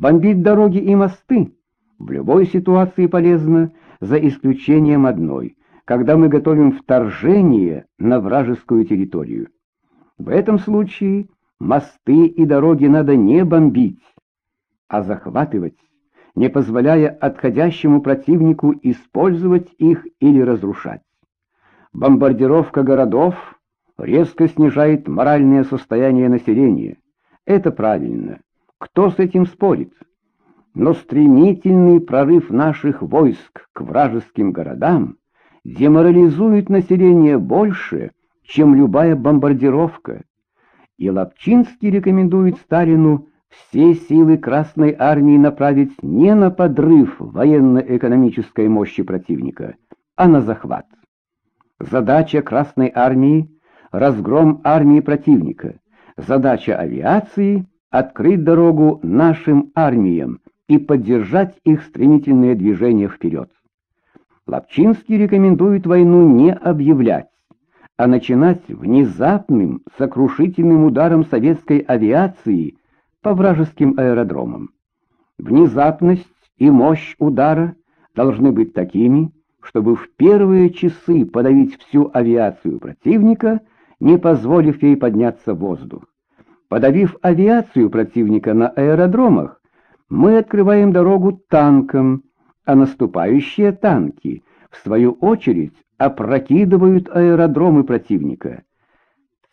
Бомбить дороги и мосты в любой ситуации полезно, за исключением одной, когда мы готовим вторжение на вражескую территорию. В этом случае мосты и дороги надо не бомбить, а захватывать, не позволяя отходящему противнику использовать их или разрушать. Бомбардировка городов резко снижает моральное состояние населения. Это правильно. Кто с этим спорит? Но стремительный прорыв наших войск к вражеским городам деморализует население больше, чем любая бомбардировка. И Лапчинский рекомендует Сталину все силы Красной Армии направить не на подрыв военно-экономической мощи противника, а на захват. Задача Красной Армии — разгром армии противника. Задача авиации — открыть дорогу нашим армиям и поддержать их стремительное движение вперед. Лапчинский рекомендует войну не объявлять, а начинать внезапным сокрушительным ударом советской авиации по вражеским аэродромам. Внезапность и мощь удара должны быть такими, чтобы в первые часы подавить всю авиацию противника, не позволив ей подняться в воздух. Подавив авиацию противника на аэродромах, мы открываем дорогу танкам, а наступающие танки, в свою очередь, опрокидывают аэродромы противника.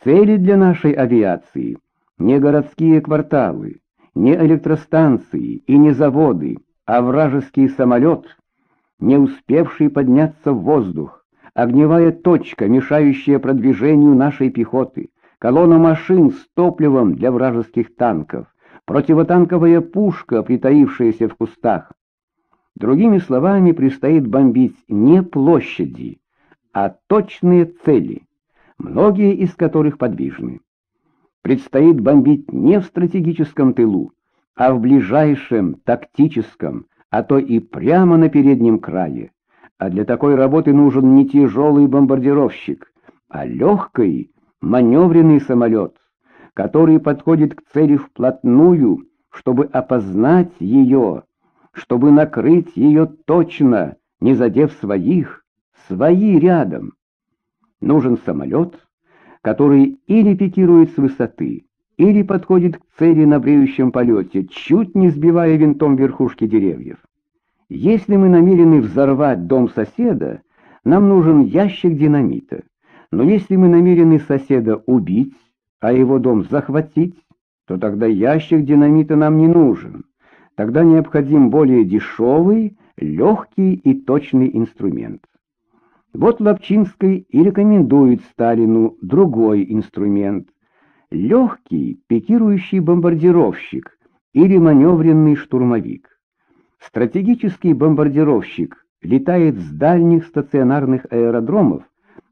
Цели для нашей авиации не городские кварталы, не электростанции и не заводы, а вражеский самолет, не успевший подняться в воздух, огневая точка, мешающая продвижению нашей пехоты, колонна машин с топливом для вражеских танков, противотанковая пушка, притаившаяся в кустах. Другими словами, предстоит бомбить не площади, а точные цели, многие из которых подвижны. Предстоит бомбить не в стратегическом тылу, а в ближайшем тактическом, а то и прямо на переднем крае. А для такой работы нужен не тяжелый бомбардировщик, а легкий маневренный самолет, который подходит к цели вплотную, чтобы опознать ее, чтобы накрыть ее точно, не задев своих, свои рядом. Нужен самолет, который или пикирует с высоты, или подходит к цели на бреющем полете, чуть не сбивая винтом верхушки деревьев. Если мы намерены взорвать дом соседа, нам нужен ящик динамита. Но если мы намерены соседа убить, а его дом захватить, то тогда ящик динамита нам не нужен. Тогда необходим более дешевый, легкий и точный инструмент. Вот Лапчинский и рекомендует Сталину другой инструмент — легкий пикирующий бомбардировщик или маневренный штурмовик. Стратегический бомбардировщик летает с дальних стационарных аэродромов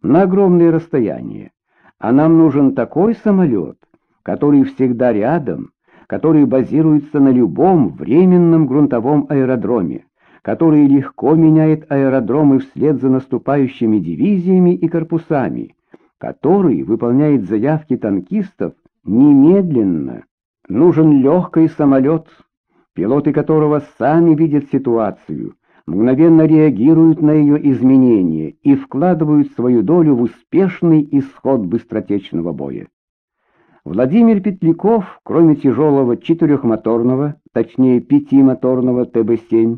на огромные расстояния, а нам нужен такой самолет, который всегда рядом, который базируется на любом временном грунтовом аэродроме, который легко меняет аэродромы вслед за наступающими дивизиями и корпусами, который выполняет заявки танкистов немедленно. Нужен легкий самолет, пилоты которого сами видят ситуацию, мгновенно реагируют на ее изменения и вкладывают свою долю в успешный исход быстротечного боя. Владимир Петляков, кроме тяжелого четырехмоторного, точнее пятимоторного ТБ-7,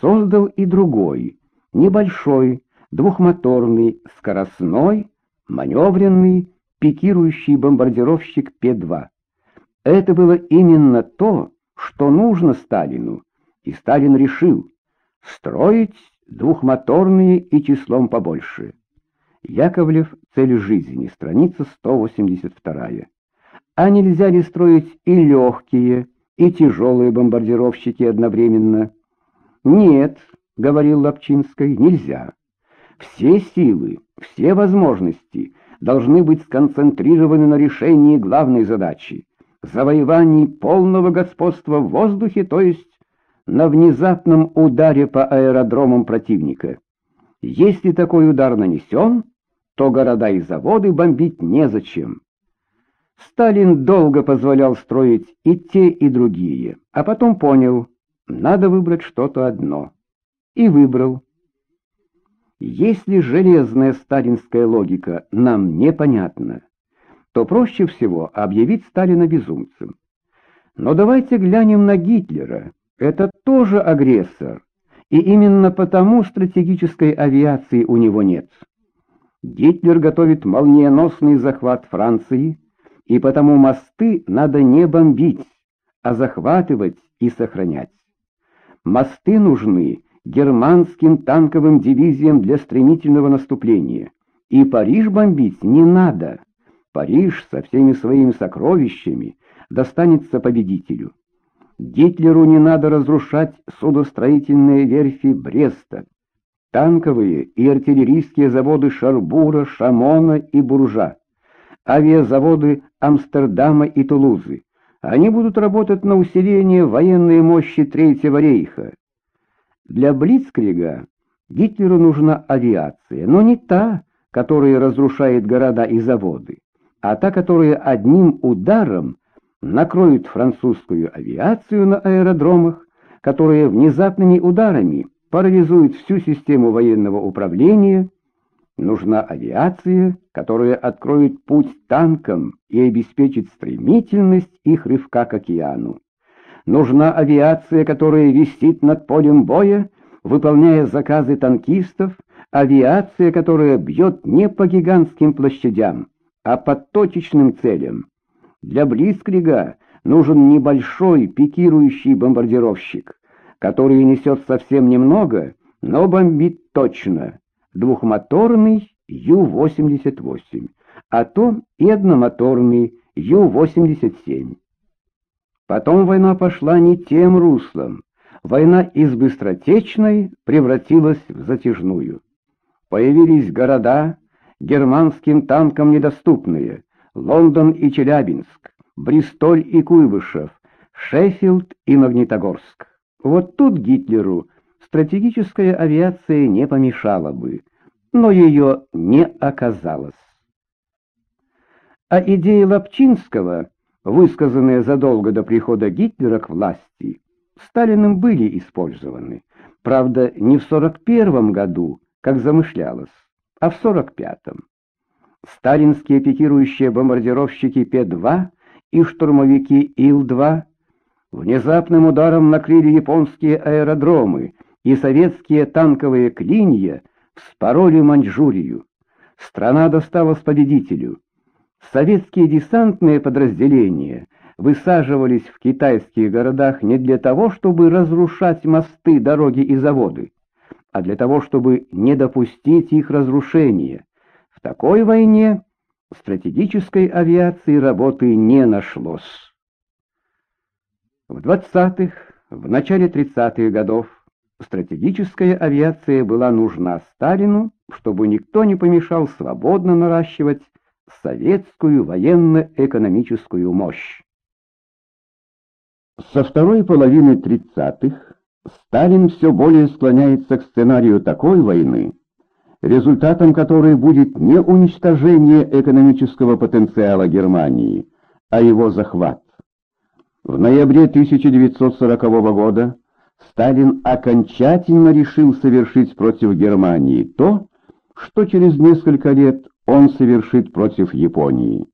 создал и другой, небольшой, двухмоторный, скоростной, маневренный, пикирующий бомбардировщик П-2. Это было именно то, что нужно Сталину, и Сталин решил строить двухмоторные и числом побольше. Яковлев «Цель жизни», страница 182. А нельзя ли строить и легкие, и тяжелые бомбардировщики одновременно? Нет, говорил Лапчинский, нельзя. Все силы, все возможности должны быть сконцентрированы на решении главной задачи завоевании полного господства в воздухе, то есть на внезапном ударе по аэродромам противника. Если такой удар нанесен, то города и заводы бомбить незачем. Сталин долго позволял строить и те, и другие, а потом понял, надо выбрать что-то одно. И выбрал. Если железная сталинская логика нам непонятна, то проще всего объявить Сталина безумцем. Но давайте глянем на Гитлера. Это тоже агрессор, и именно потому стратегической авиации у него нет. Гитлер готовит молниеносный захват Франции, и потому мосты надо не бомбить, а захватывать и сохранять. Мосты нужны германским танковым дивизиям для стремительного наступления, и Париж бомбить не надо. Париж со всеми своими сокровищами достанется победителю. Гитлеру не надо разрушать судостроительные верфи Бреста, танковые и артиллерийские заводы Шарбура, Шамона и Буржа, авиазаводы Амстердама и Тулузы. Они будут работать на усиление военной мощи Третьего рейха. Для Блицкрига Гитлеру нужна авиация, но не та, которая разрушает города и заводы, а та, которая одним ударом накроет французскую авиацию на аэродромах, которая внезапными ударами парализует всю систему военного управления, нужна авиация, которая откроет путь танкам и обеспечит стремительность их рывка к океану. Нужна авиация, которая висит над полем боя, выполняя заказы танкистов, авиация, которая бьет не по гигантским площадям, а по точечным целям. Для Блицкрига нужен небольшой пикирующий бомбардировщик, который несет совсем немного, но бомбит точно. Двухмоторный Ю-88, а то и одномоторный Ю-87. Потом война пошла не тем руслом. Война из быстротечной превратилась в затяжную. Появились города, германским танкам недоступные, Лондон и Челябинск, Бристоль и Куйбышев, Шеффилд и Магнитогорск. Вот тут Гитлеру стратегическая авиация не помешала бы, но ее не оказалось. А идеи Лапчинского высказанные задолго до прихода Гитлера к власти, Сталиным были использованы, правда, не в 41 году, как замышлялось, а в 45-м. Сталинские пикирующие бомбардировщики П-2 и штурмовики Ил-2 внезапным ударом накрыли японские аэродромы, и советские танковые клинья вспороли Маньчжурию. Страна досталась победителю. Советские десантные подразделения высаживались в китайских городах не для того, чтобы разрушать мосты, дороги и заводы, а для того, чтобы не допустить их разрушения. Такой войне стратегической авиации работы не нашлось. В 20-х, в начале 30-х годов стратегическая авиация была нужна Сталину, чтобы никто не помешал свободно наращивать советскую военно-экономическую мощь. Со второй половины 30-х Сталин все более склоняется к сценарию такой войны, результатом которой будет не уничтожение экономического потенциала Германии, а его захват. В ноябре 1940 года Сталин окончательно решил совершить против Германии то, что через несколько лет он совершит против Японии.